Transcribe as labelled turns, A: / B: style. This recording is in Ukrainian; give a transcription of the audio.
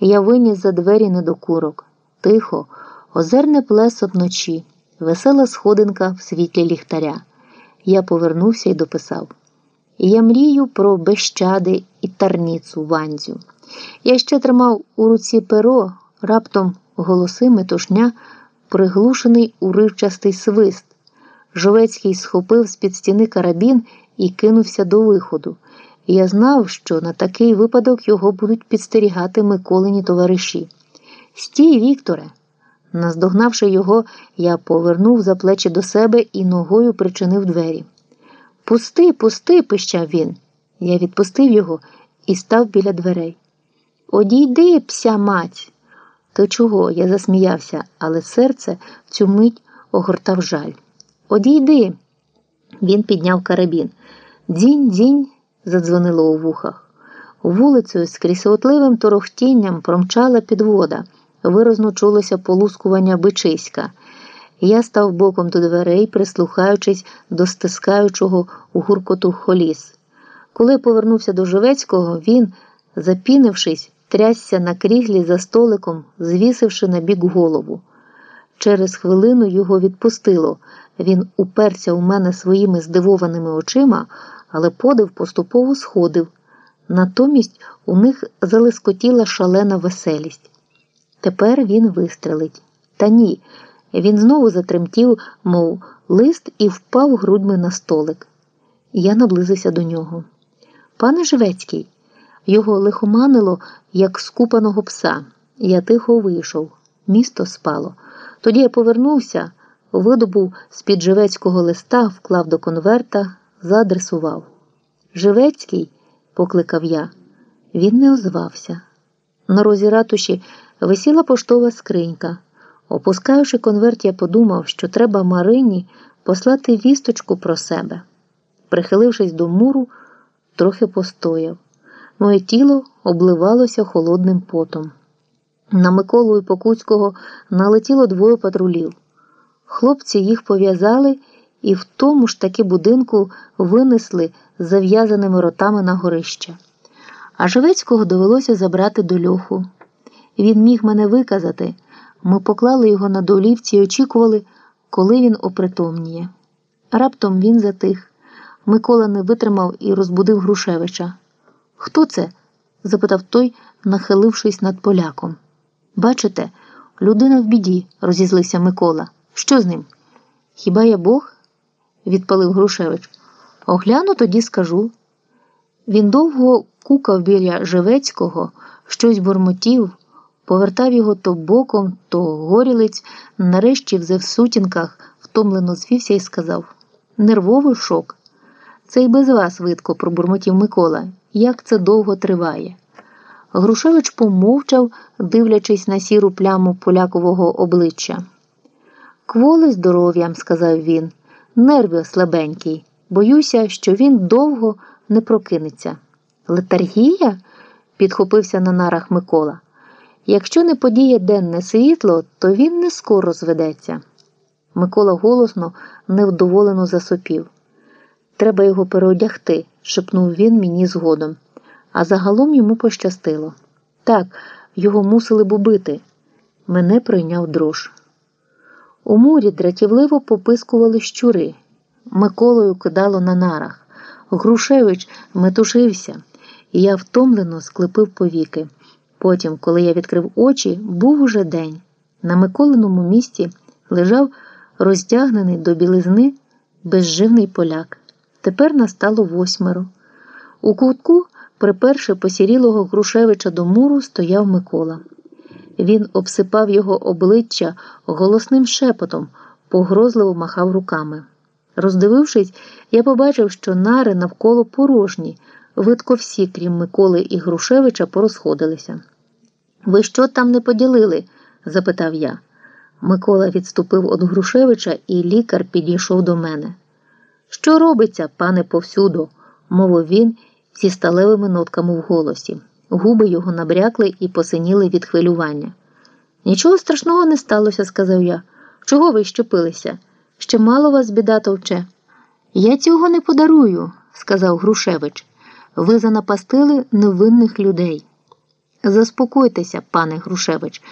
A: Я виніс за двері недокурок. Тихо, озерне плесо вночі, весела сходинка в світлі ліхтаря. Я повернувся і дописав. Я мрію про безщади і тарніцу ванзю. Я ще тримав у руці перо, раптом голоси метушня, приглушений уривчастий свист. Жовецький схопив з під стіни карабін і кинувся до виходу. Я знав, що на такий випадок його будуть підстерігати Миколині товариші. Стій, Вікторе. Наздогнавши його, я повернув за плечі до себе і ногою причинив двері. Пусти, пусти, пищав він. Я відпустив його і став біля дверей. Одійди, пся мать. То чого? Я засміявся, але серце в цю мить огортав жаль. Одійди. Він підняв карабін. Дзінь, дзінь, задзвонило у вухах. Вулицею з крісотливим торохтінням промчала підвода. Виразно чулося полускування бичиська. Я став боком до дверей, прислухаючись до стискаючого у гуркоту холіс. Коли повернувся до Живецького, він, запінившись, трясся на кріглі за столиком, звісивши на бік голову. Через хвилину його відпустило. Він уперся у мене своїми здивованими очима, але подив поступово сходив. Натомість у них залискотіла шалена веселість. Тепер він вистрелить. Та ні. Він знову затремтів, мов лист, і впав грудьми на столик. Я наблизився до нього. Пане Живецький, його лихоманило, як скупаного пса. Я тихо вийшов. Місто спало. Тоді я повернувся, видобув з-під Живецького листа, вклав до конверта, заадресував. Живецький, покликав я. Він не озвався. На розі ратуші висіла поштова скринька. Опускаючи конверт, я подумав, що треба Марині послати вісточку про себе. Прихилившись до муру, трохи постояв. Моє тіло обливалося холодним потом. На Миколу і Покуцького налетіло двоє патрулів. Хлопці їх пов'язали і в тому ж таки будинку винесли з зав'язаними ротами на горище. А Живецького довелося забрати до льоху. Він міг мене виказати. Ми поклали його на долівці і очікували, коли він опритомніє. Раптом він затих. Микола не витримав і розбудив Грушевича. Хто це? запитав той, нахилившись над поляком. Бачите, людина в біді, розізлився Микола. Що з ним? Хіба я Бог? Відпалив Грушевич. Огляну, тоді скажу. Він довго кукав біля Живецького, щось бурмотів, повертав його то боком, то горілиць, нарешті в сутінках, втомлено звівся і сказав Нервовий шок. Це й без вас видко, пробурмотів Микола. Як це довго триває? Грушевич помовчав, дивлячись на сіру пляму полякового обличчя. Кволи здоров'ям, сказав він, нерви слабенький. Боюся, що він довго не прокинеться. Летаргія? підхопився на нарах Микола. Якщо не подіє денне світло, то він не скоро зведеться. Микола голосно, невдоволено засопів. Треба його переодягти, шепнув він мені згодом. А загалом йому пощастило. Так, його мусили б убити. Мене пройняв дрож. У мурі дратівливо попискували щури. Миколою кидало на нарах. Грушевич метушився, і я втомлено склепив повіки. Потім, коли я відкрив очі, був уже день. На Миколиному місці лежав роздягнений до білизни безживний поляк. Тепер настало восьмеро. У кутку, приперши посірілого Грушевича до муру, стояв Микола. Він обсипав його обличчя голосним шепотом, погрозливо махав руками. Роздивившись, я побачив, що нари навколо порожні, видко всі, крім Миколи і Грушевича, порозходилися. Ви що там не поділили? запитав я. Микола відступив від Грушевича, і лікар підійшов до мене. Що робиться, пане повсюду? мовив він зі сталевими нотками в голосі. Губи його набрякли і посиніли від хвилювання. Нічого страшного не сталося, сказав я. Чого ви щепилися? Ще мало вас біда товче. Я цього не подарую, сказав Грушевич. Ви занапастили невинних людей. Заспокойтеся, пане Грушевич,